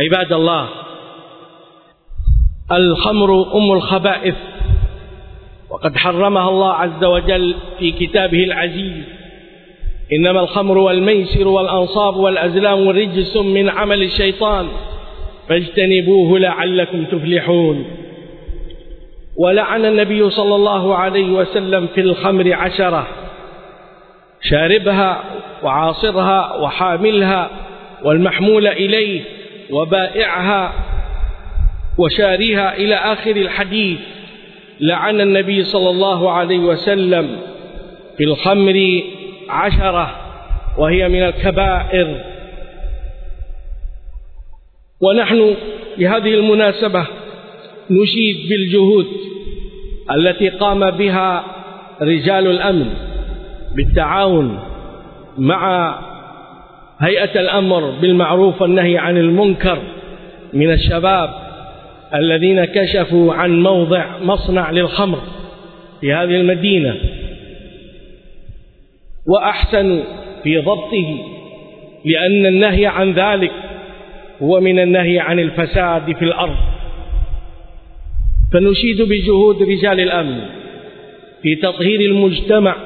عباد الله الخمر أم الخبائث. وقد حرمها الله عز وجل في كتابه العزيز. إنما الخمر والميسر والأنصاب والأزلام رجس من عمل الشيطان. فاجتنبوه لعلكم تفلحون. ولعن النبي صلى الله عليه وسلم في الخمر عشرة. شاربها وعاصرها وحاملها والمحمول إليه. وبائعها وشاريها إلى آخر الحديث. لعن النبي صلى الله عليه وسلم في الخمر عشرة وهي من الكبائر. ونحن بهذه المناسبة نشيد بالجهود التي قام بها رجال الأمن بالتعاون مع هيئة الأمر بالمعروف والنهي عن المنكر من الشباب الذين كشفوا عن موضع مصنع للخمر في هذه المدينة وأحسنوا في ضبطه لأن النهي عن ذلك هو من النهي عن الفساد في الأرض. فنشيد بجهود رجال الأمن في تطهير المجتمع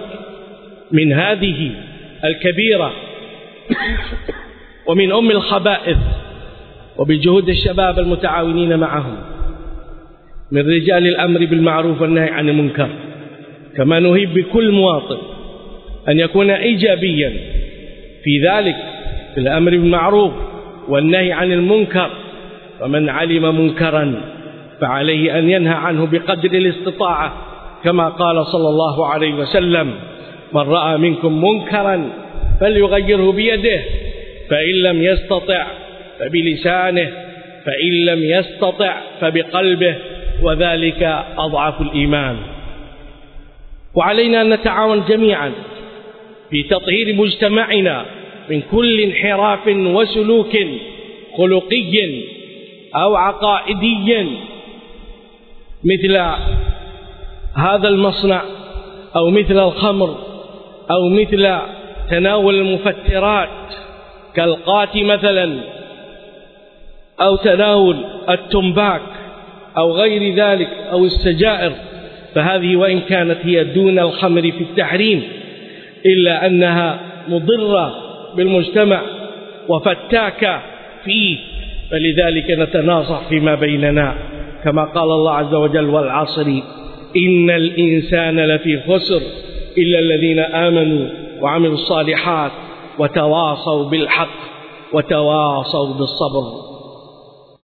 من هذه الكبيرة ومن أم الخبائث وبجهود الشباب المتعاونين معهم من رجال الأمر بالمعروف والنهي عن المنكر. كما نهيب بكل مواطن أن يكون إيجابيا في ذلك في الأمر بالمعروف والنهي عن المنكر. ومن علم منكرا فعليه أن ينهى عنه بقدر الاستطاعة كما قال صلى الله عليه وسلم من رأى منكم منكرا فليغيره بيده. فإن لم يستطع فبلسانه فإن لم يستطع فبقلبه وذلك أضعف الإيمان. وعلينا أن نتعاون جميعا في تطهير مجتمعنا من كل انحراف وسلوك خلقي أو عقائدي. مثل هذا المصنع أو مثل الخمر أو مثل تناول المفترات كالقات مثلا أو تناول التنباك أو غير ذلك أو السجائر. فهذه وإن كانت هي دون الخمر في التحريم إلا أنها مضرة بالمجتمع وفتاكة فيه. فلذلك نتناصح فيما بيننا كما قال الله عز وجل والعصر إن الإنسان لفي خسر إلا الذين آمنوا وعملوا الصالحات وتواصوا بالحق وتواصوا بالصبر.